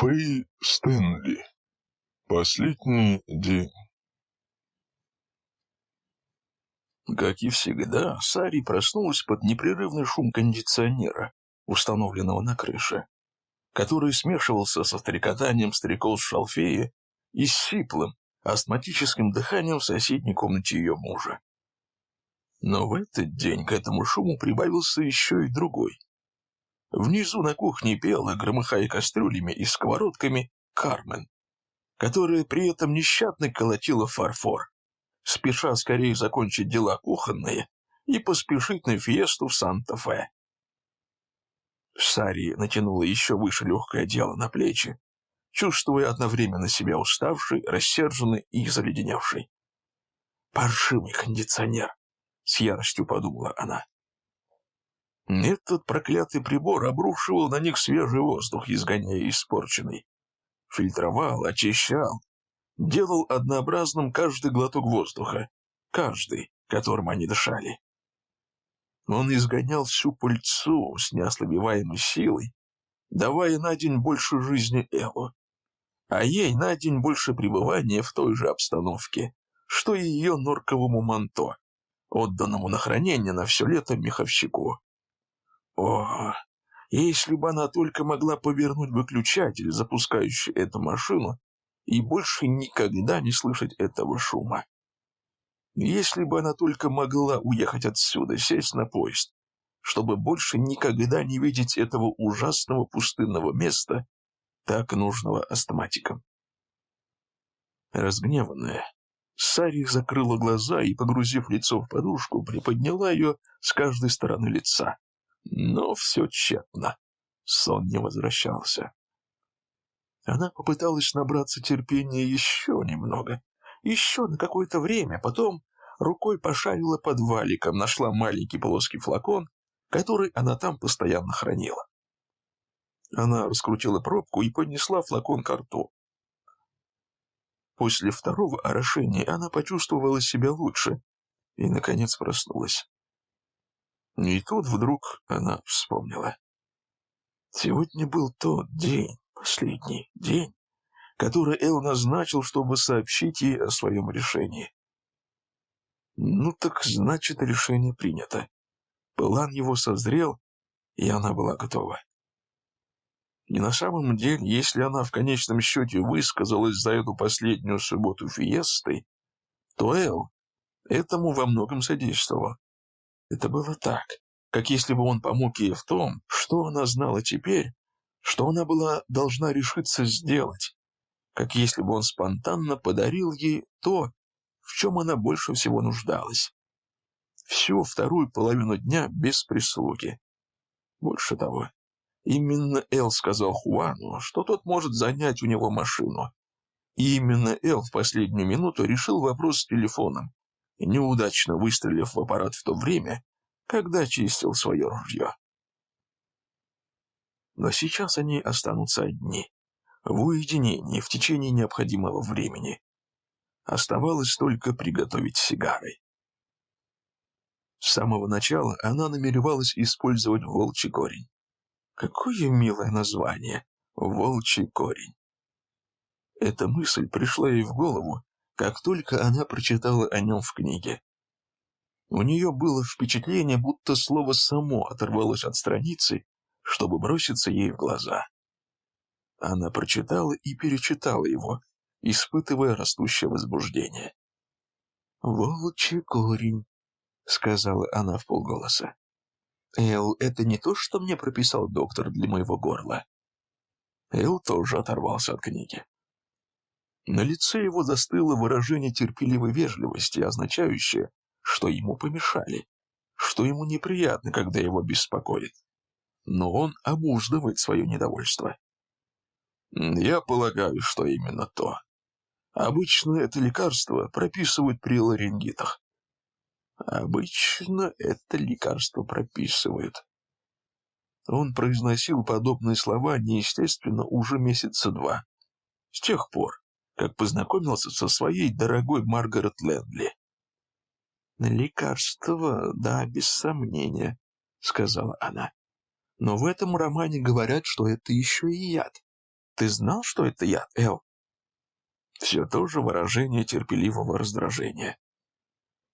Фэй Стэнли. Последний день. Как и всегда, Сари проснулась под непрерывный шум кондиционера, установленного на крыше, который смешивался со стрекотанием стрекоз шалфея и с сиплым, астматическим дыханием в соседней комнате ее мужа. Но в этот день к этому шуму прибавился еще и другой. Внизу на кухне пела, громыхая кастрюлями и сковородками, Кармен, которая при этом нещадно колотила фарфор, спеша скорее закончить дела кухонные и поспешить на фиесту в Санта-Фе. Сари натянула еще выше легкое дело на плечи, чувствуя одновременно себя уставшей, рассерженной и заледеневшей. «Паршивый кондиционер!» — с яростью подумала она. Этот проклятый прибор обрушивал на них свежий воздух, изгоняя испорченный. Фильтровал, очищал, делал однообразным каждый глоток воздуха, каждый, которым они дышали. Он изгонял всю пыльцу с неослабеваемой силой, давая на день больше жизни Эллу, а ей на день больше пребывания в той же обстановке, что и ее норковому манто, отданному на хранение на все лето меховщику. О, если бы она только могла повернуть выключатель, запускающий эту машину, и больше никогда не слышать этого шума. Если бы она только могла уехать отсюда, сесть на поезд, чтобы больше никогда не видеть этого ужасного пустынного места, так нужного астматикам. Разгневанная, Сари закрыла глаза и, погрузив лицо в подушку, приподняла ее с каждой стороны лица. Но все тщетно. Сон не возвращался. Она попыталась набраться терпения еще немного, еще на какое-то время, потом рукой пошарила под валиком, нашла маленький плоский флакон, который она там постоянно хранила. Она раскрутила пробку и поднесла флакон к рту. После второго орошения она почувствовала себя лучше и, наконец, проснулась. И тут вдруг она вспомнила. Сегодня был тот день, последний день, который Эл назначил, чтобы сообщить ей о своем решении. Ну так значит, решение принято. План его созрел, и она была готова. И на самом деле, если она в конечном счете высказалась за эту последнюю субботу фиесты, то Эл этому во многом содействовал. Это было так, как если бы он помог ей в том, что она знала теперь, что она была должна решиться сделать, как если бы он спонтанно подарил ей то, в чем она больше всего нуждалась. Всю вторую половину дня без прислуги. Больше того, именно Эл сказал Хуану, что тот может занять у него машину. И именно Эл в последнюю минуту решил вопрос с телефоном, неудачно выстрелив в аппарат в то время, когда чистил свое ружье. Но сейчас они останутся одни, в уединении в течение необходимого времени. Оставалось только приготовить сигары. С самого начала она намеревалась использовать волчий корень. Какое милое название — волчий корень. Эта мысль пришла ей в голову, как только она прочитала о нем в книге. У нее было впечатление, будто слово само оторвалось от страницы, чтобы броситься ей в глаза. Она прочитала и перечитала его, испытывая растущее возбуждение. «Волчий корень», — сказала она в полголоса. «Эл, это не то, что мне прописал доктор для моего горла». Эл тоже оторвался от книги. На лице его застыло выражение терпеливой вежливости, означающее, что ему помешали, что ему неприятно, когда его беспокоит. Но он обуздывает свое недовольство. Я полагаю, что именно то. Обычно это лекарство прописывают при ларингитах. Обычно это лекарство прописывают. Он произносил подобные слова неестественно уже месяца два. С тех пор, как познакомился со своей дорогой Маргарет Лэндли. «Лекарство, да, без сомнения», — сказала она. «Но в этом романе говорят, что это еще и яд. Ты знал, что это яд, Эл?» Все то же выражение терпеливого раздражения.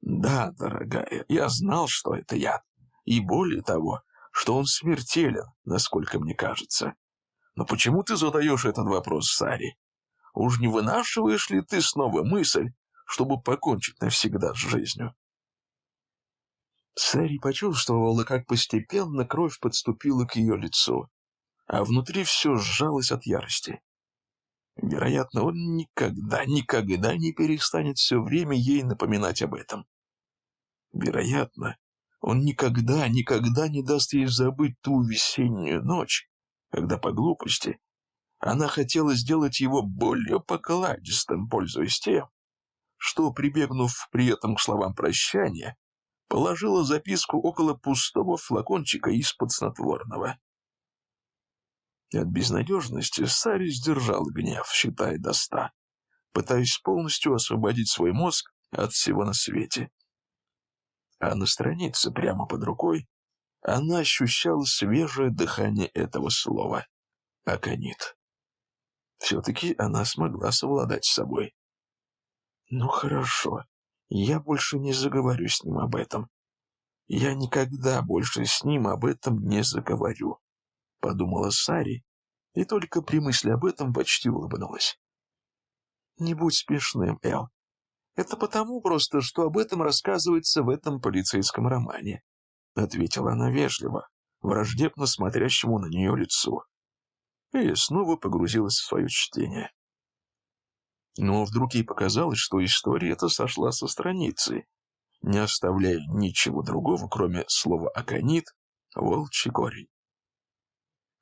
«Да, дорогая, я знал, что это яд. И более того, что он смертелен, насколько мне кажется. Но почему ты задаешь этот вопрос, Сари? Уж не вынашиваешь ли ты снова мысль, чтобы покончить навсегда с жизнью?» Сари почувствовала, как постепенно кровь подступила к ее лицу, а внутри все сжалось от ярости. Вероятно, он никогда, никогда не перестанет все время ей напоминать об этом. Вероятно, он никогда, никогда не даст ей забыть ту весеннюю ночь, когда по глупости она хотела сделать его более покладистым, пользуясь тем, что, прибегнув при этом к словам прощания, положила записку около пустого флакончика из-под снотворного. От безнадежности Сари сдержал гнев, считая до ста, пытаясь полностью освободить свой мозг от всего на свете. А на странице прямо под рукой она ощущала свежее дыхание этого слова — аконит. Все-таки она смогла совладать с собой. «Ну хорошо, я больше не заговорю с ним об этом. Я никогда больше с ним об этом не заговорю», — подумала Сари, и только при мысли об этом почти улыбнулась. «Не будь смешным, Эл. Это потому просто, что об этом рассказывается в этом полицейском романе», — ответила она вежливо, враждебно смотрящему на нее лицу. И снова погрузилась в свое чтение. Но вдруг ей показалось, что история эта сошла со страницы, не оставляя ничего другого, кроме слова «аконит», «волчий корень».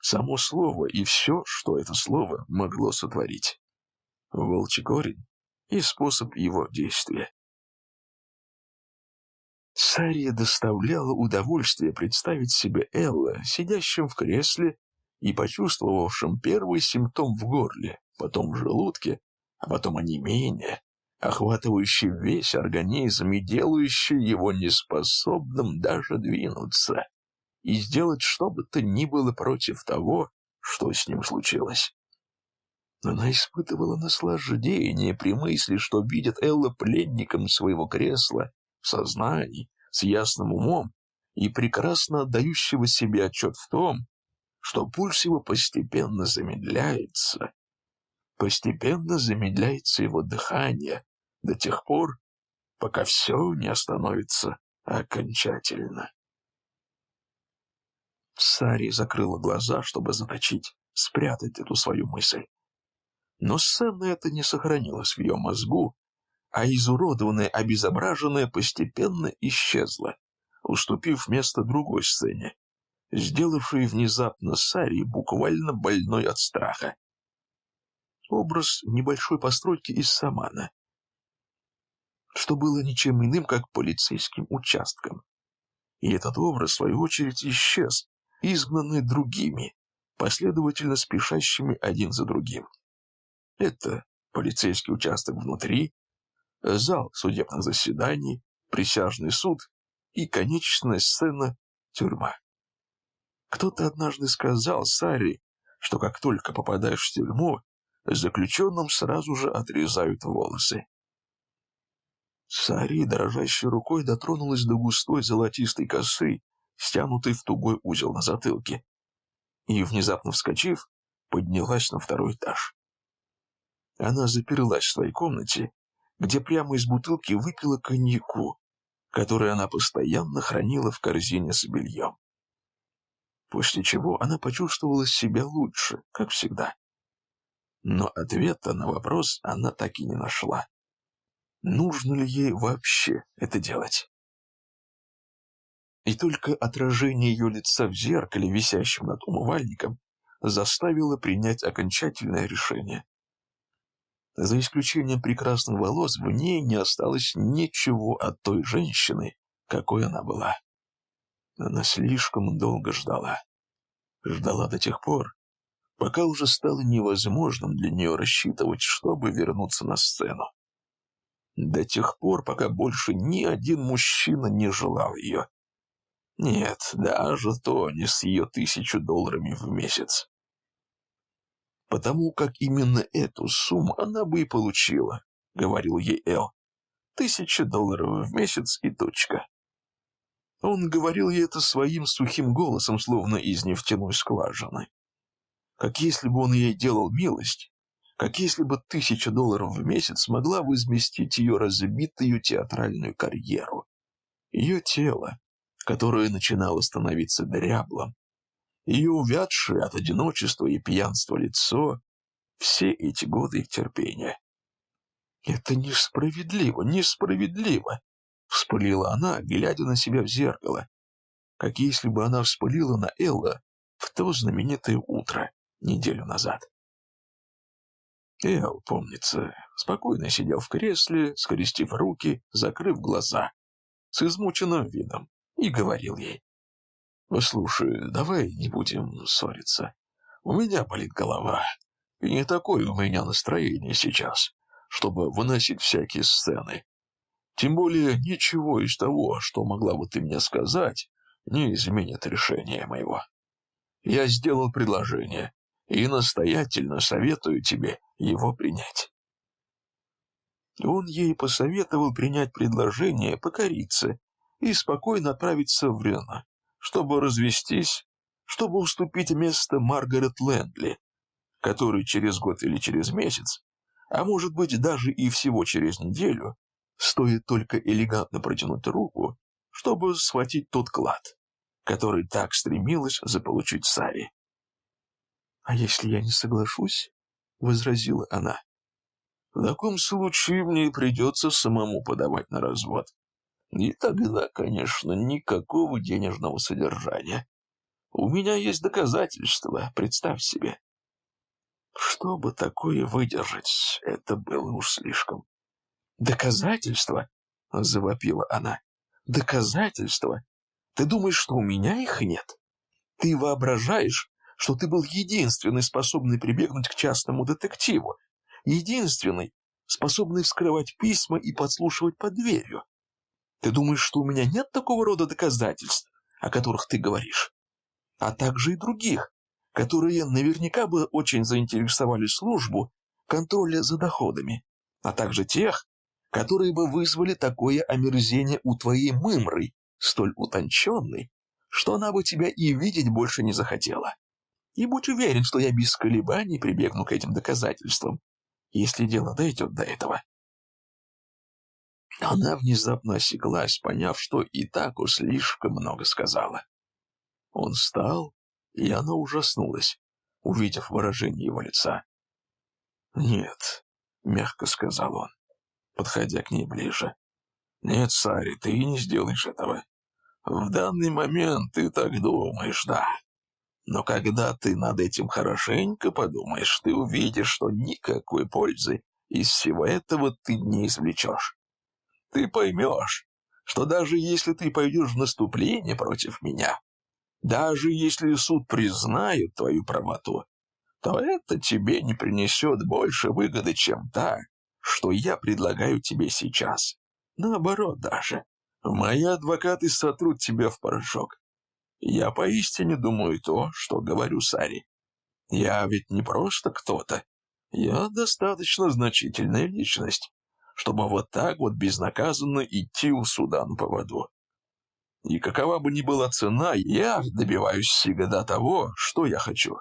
Само слово и все, что это слово могло сотворить. Волчий корень и способ его действия. Сария доставляла удовольствие представить себе Элла, сидящим в кресле и почувствовавшим первый симптом в горле, потом в желудке, а потом онемение, охватывающий весь организм и делающий его неспособным даже двинуться и сделать что бы то ни было против того, что с ним случилось. Она испытывала наслаждение при мысли, что видит Элла пленником своего кресла, в сознании, с ясным умом и прекрасно отдающего себе отчет в том, что пульс его постепенно замедляется, Постепенно замедляется его дыхание до тех пор, пока все не остановится окончательно. Сари закрыла глаза, чтобы заточить, спрятать эту свою мысль. Но сцена эта не сохранилась в ее мозгу, а изуродованная, обезображенная постепенно исчезла, уступив место другой сцене, сделавшей внезапно Сари буквально больной от страха образ небольшой постройки из самана, что было ничем иным, как полицейским участком. И этот образ, в свою очередь, исчез, изгнанный другими, последовательно спешащими один за другим. Это полицейский участок внутри, зал судебных заседаний, присяжный суд и конечная сцена — тюрьма. Кто-то однажды сказал Саре, что как только попадаешь в тюрьму, заключенным сразу же отрезают волосы. Сари, дрожащей рукой, дотронулась до густой золотистой косы, стянутой в тугой узел на затылке, и, внезапно вскочив, поднялась на второй этаж. Она заперлась в своей комнате, где прямо из бутылки выпила коньяку, который она постоянно хранила в корзине с бельем. После чего она почувствовала себя лучше, как всегда. Но ответа на вопрос она так и не нашла. Нужно ли ей вообще это делать? И только отражение ее лица в зеркале, висящем над умывальником, заставило принять окончательное решение. За исключением прекрасных волос, в ней не осталось ничего от той женщины, какой она была. Она слишком долго ждала. Ждала до тех пор, пока уже стало невозможным для нее рассчитывать, чтобы вернуться на сцену. До тех пор, пока больше ни один мужчина не желал ее. Нет, даже то не с ее тысячу долларами в месяц. потому как именно эту сумму она бы и получила, — говорил ей Эл. Тысяча долларов в месяц и точка. Он говорил ей это своим сухим голосом, словно из нефтяной скважины. Как если бы он ей делал милость, как если бы тысяча долларов в месяц могла возместить ее разбитую театральную карьеру. Ее тело, которое начинало становиться дряблым, ее увядшее от одиночества и пьянства лицо, все эти годы их терпения. «Это несправедливо, несправедливо!» — вспылила она, глядя на себя в зеркало, как если бы она вспылила на Элла в то знаменитое утро неделю назад. Эл, помнится, спокойно сидел в кресле, скрестив руки, закрыв глаза, с измученным видом, и говорил ей. «Послушай, давай не будем ссориться. У меня болит голова, и не такое у меня настроение сейчас, чтобы выносить всякие сцены. Тем более ничего из того, что могла бы ты мне сказать, не изменит решение моего. Я сделал предложение и настоятельно советую тебе его принять. Он ей посоветовал принять предложение покориться и спокойно отправиться в Рено, чтобы развестись, чтобы уступить место Маргарет Лэндли, который через год или через месяц, а может быть даже и всего через неделю, стоит только элегантно протянуть руку, чтобы схватить тот клад, который так стремилась заполучить Сари. «А если я не соглашусь?» — возразила она. «В таком случае мне придется самому подавать на развод. И тогда, конечно, никакого денежного содержания. У меня есть доказательства, представь себе». Чтобы такое выдержать, это было уж слишком. «Доказательства?» — завопила она. «Доказательства? Ты думаешь, что у меня их нет? Ты воображаешь, что ты был единственный, способный прибегнуть к частному детективу, единственный, способный вскрывать письма и подслушивать под дверью. Ты думаешь, что у меня нет такого рода доказательств, о которых ты говоришь? А также и других, которые наверняка бы очень заинтересовали службу контроля за доходами, а также тех, которые бы вызвали такое омерзение у твоей мымры, столь утонченной, что она бы тебя и видеть больше не захотела. И будь уверен, что я без колебаний прибегну к этим доказательствам, если дело дойдет до этого. Она внезапно осеклась, поняв, что и так уж слишком много сказала. Он встал, и она ужаснулась, увидев выражение его лица. «Нет», — мягко сказал он, подходя к ней ближе. «Нет, Сари, ты не сделаешь этого. В данный момент ты так думаешь, да. Но когда ты над этим хорошенько подумаешь, ты увидишь, что никакой пользы из всего этого ты не извлечешь. Ты поймешь, что даже если ты пойдешь в наступление против меня, даже если суд признает твою правоту, то это тебе не принесет больше выгоды, чем та, что я предлагаю тебе сейчас. Наоборот даже. Мои адвокаты сотрут тебя в порошок. Я поистине думаю то, что говорю Саре. Я ведь не просто кто-то. Я достаточно значительная личность, чтобы вот так вот безнаказанно идти у суда на поводу. И какова бы ни была цена, я добиваюсь всегда того, что я хочу.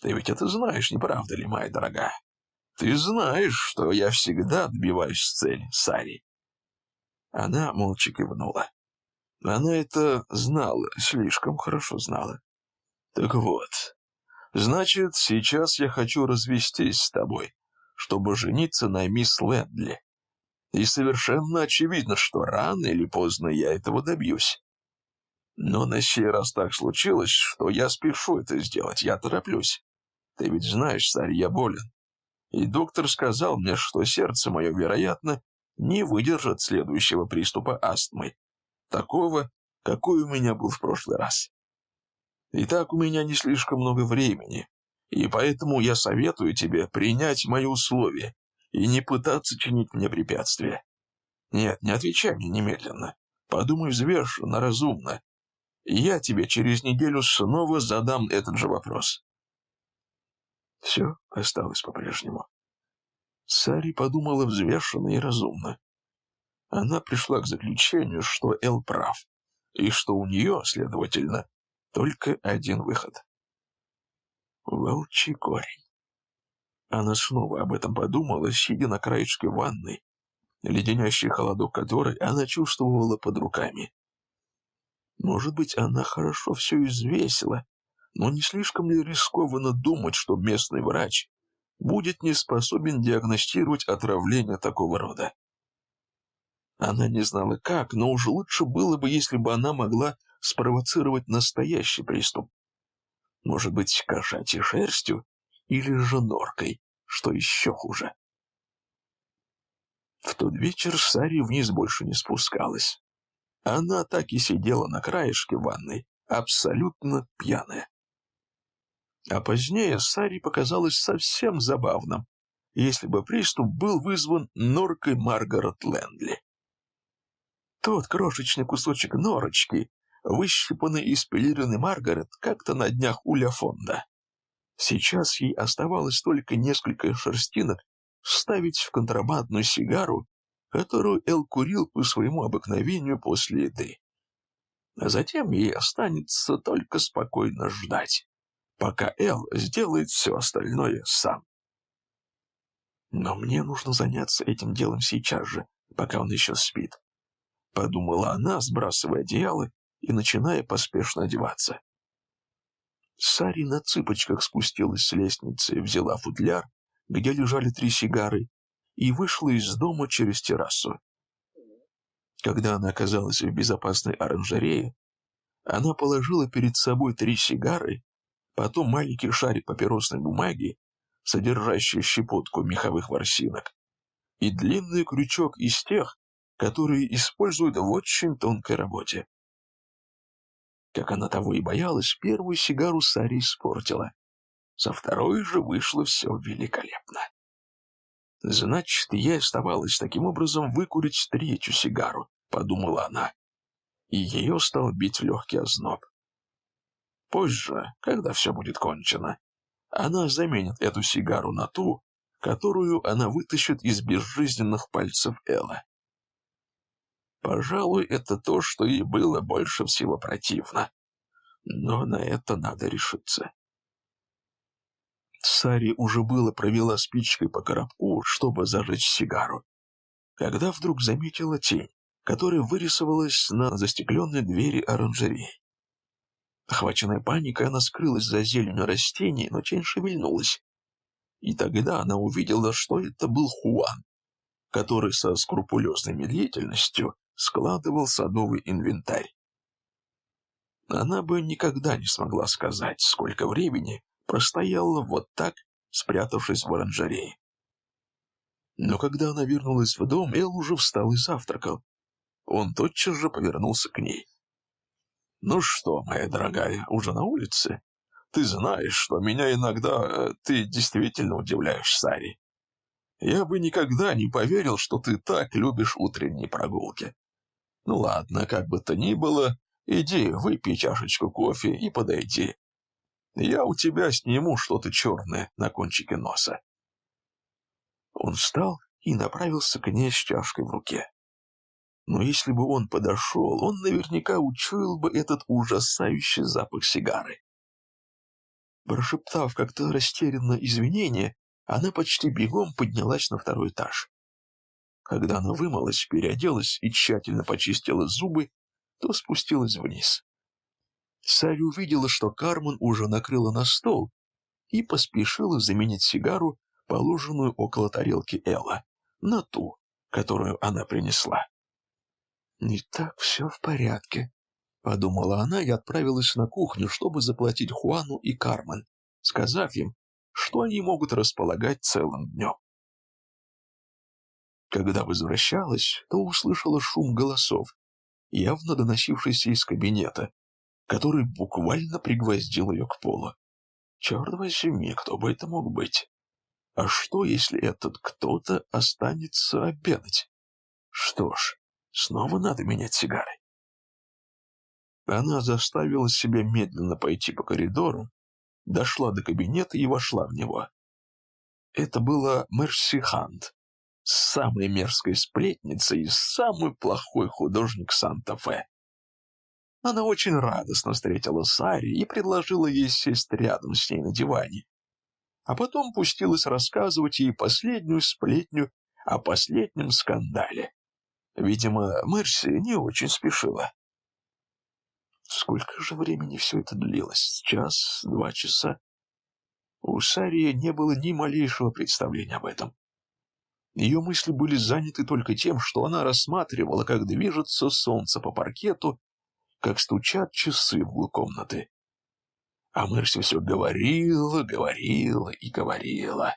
Ты ведь это знаешь, не правда ли, моя дорогая? Ты знаешь, что я всегда добиваюсь цели, Сари. Она молча кивнула. Она это знала, слишком хорошо знала. Так вот, значит, сейчас я хочу развестись с тобой, чтобы жениться на мисс Лэндли. И совершенно очевидно, что рано или поздно я этого добьюсь. Но на сей раз так случилось, что я спешу это сделать, я тороплюсь. Ты ведь знаешь, царь, я болен. И доктор сказал мне, что сердце мое, вероятно, не выдержит следующего приступа астмы такого, какой у меня был в прошлый раз. Итак, у меня не слишком много времени, и поэтому я советую тебе принять мои условия и не пытаться чинить мне препятствия. Нет, не отвечай мне немедленно. Подумай взвешенно, разумно. И я тебе через неделю снова задам этот же вопрос. Все осталось по-прежнему. Сари подумала взвешенно и разумно. Она пришла к заключению, что Эл прав, и что у нее, следовательно, только один выход. Волчий корень. Она снова об этом подумала, сидя на краешке ванной, леденящий холодок которой она чувствовала под руками. Может быть, она хорошо все извесила, но не слишком ли рискованно думать, что местный врач будет не способен диагностировать отравление такого рода? Она не знала как, но уж лучше было бы, если бы она могла спровоцировать настоящий приступ. Может быть, кошачьей шерстью или же норкой, что еще хуже. В тот вечер Сари вниз больше не спускалась. Она так и сидела на краешке ванной, абсолютно пьяная. А позднее Сари показалось совсем забавным, если бы приступ был вызван норкой Маргарет Лэндли. Тот крошечный кусочек норочки, выщипанный из пелерины Маргарет как-то на днях у Ляфонда. Сейчас ей оставалось только несколько шерстинок вставить в контрабандную сигару, которую Эл курил по своему обыкновению после еды. А затем ей останется только спокойно ждать пока Эл сделает все остальное сам. Но мне нужно заняться этим делом сейчас же, пока он еще спит. Подумала она, сбрасывая одеяло и начиная поспешно одеваться. Сари на цыпочках спустилась с лестницы, взяла футляр, где лежали три сигары, и вышла из дома через террасу. Когда она оказалась в безопасной оранжерее, она положила перед собой три сигары потом маленький шарик папиросной бумаги, содержащий щепотку меховых ворсинок, и длинный крючок из тех, которые используют в очень тонкой работе. Как она того и боялась, первую сигару Сари испортила. Со второй же вышло все великолепно. Значит, ей оставалось таким образом выкурить третью сигару, подумала она, и ее стал бить легкий озноб. Позже, когда все будет кончено, она заменит эту сигару на ту, которую она вытащит из безжизненных пальцев Элла. Пожалуй, это то, что ей было больше всего противно. Но на это надо решиться. Сари уже было провела спичкой по коробку, чтобы зажечь сигару, когда вдруг заметила тень, которая вырисовалась на застекленной двери оранжереи. Охваченная паникой, она скрылась за зеленью растений, но тень шевельнулась. И тогда она увидела, что это был Хуан, который со скрупулезной медлительностью складывал садовый инвентарь. Она бы никогда не смогла сказать, сколько времени простояла вот так, спрятавшись в оранжерее. Но когда она вернулась в дом, Эл уже встал и завтракал. Он тотчас же повернулся к ней. «Ну что, моя дорогая, уже на улице? Ты знаешь, что меня иногда... Э, ты действительно удивляешь, Сари. Я бы никогда не поверил, что ты так любишь утренние прогулки. Ну ладно, как бы то ни было, иди, выпей чашечку кофе и подойди. Я у тебя сниму что-то черное на кончике носа». Он встал и направился к ней с чашкой в руке но если бы он подошел, он наверняка учуял бы этот ужасающий запах сигары. Прошептав как-то растерянно извинение, она почти бегом поднялась на второй этаж. Когда она вымылась, переоделась и тщательно почистила зубы, то спустилась вниз. Сари увидела, что Кармен уже накрыла на стол и поспешила заменить сигару, положенную около тарелки Элла, на ту, которую она принесла. «Не так все в порядке», — подумала она и отправилась на кухню, чтобы заплатить Хуану и Кармен, сказав им, что они могут располагать целым днем. Когда возвращалась, то услышала шум голосов, явно доносившийся из кабинета, который буквально пригвоздил ее к полу. Черт возьми, кто бы это мог быть? А что, если этот кто-то останется обедать? Что ж, Снова надо менять сигары. Она заставила себя медленно пойти по коридору, дошла до кабинета и вошла в него. Это была Мерси Хант, самая мерзкая сплетница и самый плохой художник Санта-Фе. Она очень радостно встретила Сари и предложила ей сесть рядом с ней на диване. А потом пустилась рассказывать ей последнюю сплетню о последнем скандале. Видимо, Мерси не очень спешила. Сколько же времени все это длилось? Час, два часа? У Сарии не было ни малейшего представления об этом. Ее мысли были заняты только тем, что она рассматривала, как движется солнце по паркету, как стучат часы в углу комнаты. А Мерси все говорила, говорила и говорила,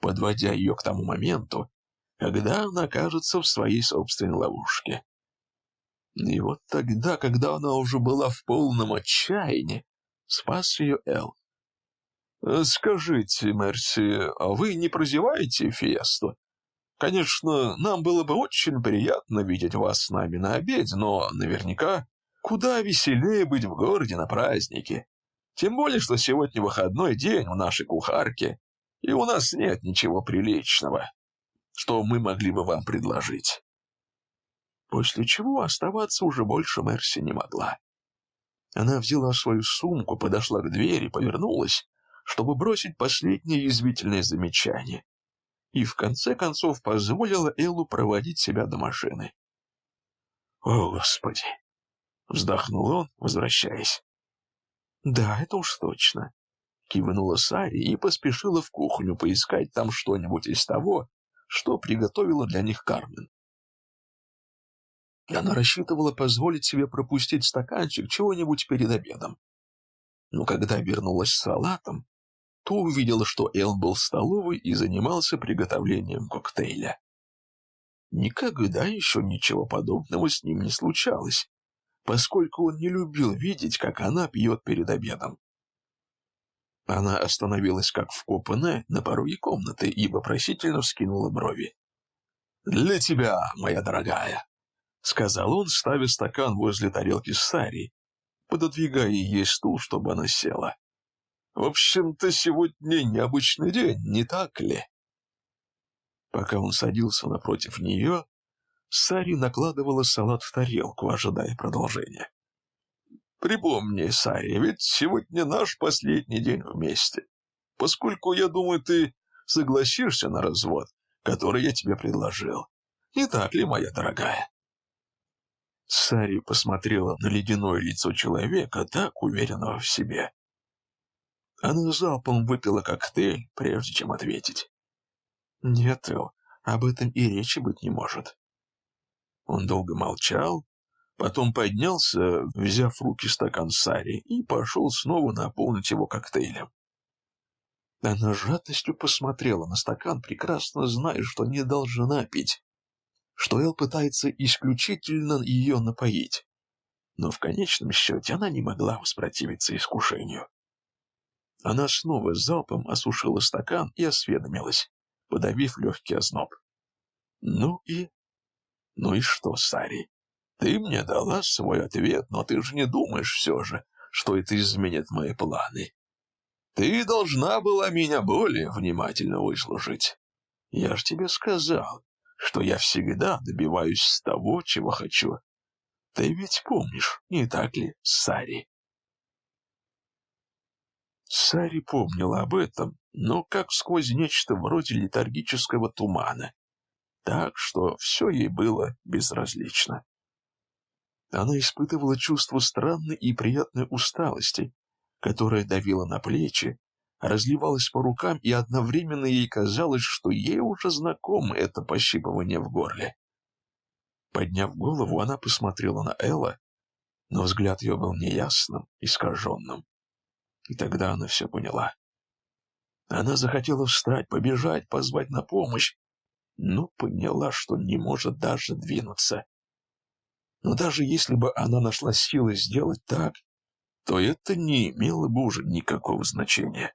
подводя ее к тому моменту, когда она окажется в своей собственной ловушке. И вот тогда, когда она уже была в полном отчаянии, спас ее Эл. «Скажите, Мерси, а вы не прозеваете фиесту? Конечно, нам было бы очень приятно видеть вас с нами на обеде, но наверняка куда веселее быть в городе на празднике. Тем более, что сегодня выходной день у нашей кухарки, и у нас нет ничего приличного, что мы могли бы вам предложить». После чего оставаться уже больше Мерси не могла. Она взяла свою сумку, подошла к двери, повернулась чтобы бросить последнее язвительное замечание, и в конце концов позволила Эллу проводить себя до машины. «О, Господи!» — вздохнул он, возвращаясь. «Да, это уж точно», — кивнула Сари и поспешила в кухню поискать там что-нибудь из того, что приготовила для них Кармен. Она рассчитывала позволить себе пропустить стаканчик чего-нибудь перед обедом. Но когда вернулась с салатом, то увидела, что Эл был в столовой и занимался приготовлением коктейля. Никогда еще ничего подобного с ним не случалось, поскольку он не любил видеть, как она пьет перед обедом. Она остановилась как вкопанная на пороге комнаты и вопросительно вскинула брови. «Для тебя, моя дорогая», — сказал он, ставя стакан возле тарелки Сари, пододвигая ей стул, чтобы она села. В общем-то, сегодня необычный день, не так ли? Пока он садился напротив нее, Сари накладывала салат в тарелку, ожидая продолжения. «Припомни, Сари, ведь сегодня наш последний день вместе, поскольку, я думаю, ты согласишься на развод, который я тебе предложил. Не так ли, моя дорогая?» Сари посмотрела на ледяное лицо человека, так уверенного в себе, она залпом выпила коктейль, прежде чем ответить. «Нет, Эл, об этом и речи быть не может». Он долго молчал, потом поднялся, взяв в руки стакан Сари, и пошел снова наполнить его коктейлем. Она жадностью посмотрела на стакан, прекрасно зная, что не должна пить, что Эл пытается исключительно ее напоить. Но в конечном счете она не могла воспротивиться искушению. Она снова залпом осушила стакан и осведомилась, подавив легкий озноб. «Ну и...» «Ну и что, Сари? Ты мне дала свой ответ, но ты же не думаешь все же, что это изменит мои планы. Ты должна была меня более внимательно выслушать. Я же тебе сказал, что я всегда добиваюсь того, чего хочу. Ты ведь помнишь, не так ли, Сари?» Сари помнила об этом, но как сквозь нечто вроде летаргического тумана, так что все ей было безразлично. Она испытывала чувство странной и приятной усталости, которая давила на плечи, разливалась по рукам, и одновременно ей казалось, что ей уже знакомо это пощипывание в горле. Подняв голову, она посмотрела на Элла, но взгляд ее был неясным, искаженным. И тогда она все поняла. Она захотела встать, побежать, позвать на помощь, но поняла, что не может даже двинуться. Но даже если бы она нашла силы сделать так, то это не имело бы уже никакого значения.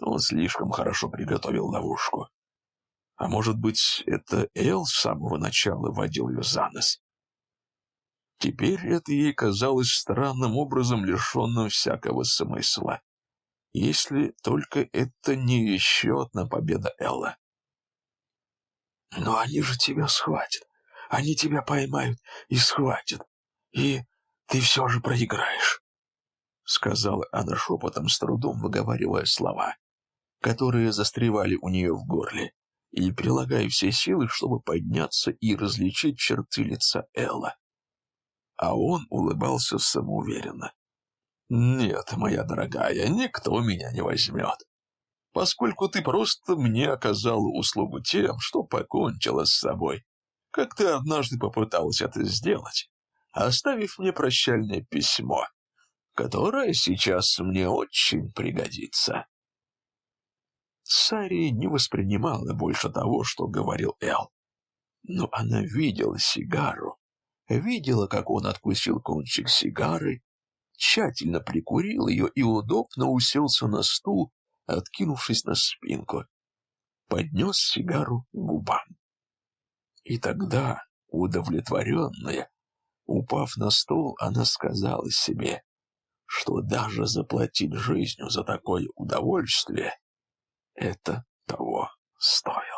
Он слишком хорошо приготовил ловушку. А может быть, это Эл с самого начала водил ее за нос? Теперь это ей казалось странным образом лишенным всякого смысла. если только это не еще одна победа Элла. «Но они же тебя схватят. Они тебя поймают и схватят. И ты все же проиграешь», — сказала она шепотом, с трудом выговаривая слова, которые застревали у нее в горле, и прилагая все силы, чтобы подняться и различить черты лица Элла. А он улыбался самоуверенно. «Нет, моя дорогая, никто меня не возьмет, поскольку ты просто мне оказала услугу тем, что покончила с собой, как ты однажды попыталась это сделать, оставив мне прощальное письмо, которое сейчас мне очень пригодится». Сари не воспринимала больше того, что говорил Эл. Но она видела сигару, видела, как он откусил кончик сигары тщательно прикурил ее и удобно уселся на стул, откинувшись на спинку. Поднес сигару губам. И тогда, удовлетворенная, упав на стол, она сказала себе, что даже заплатить жизнью за такое удовольствие это того стоило.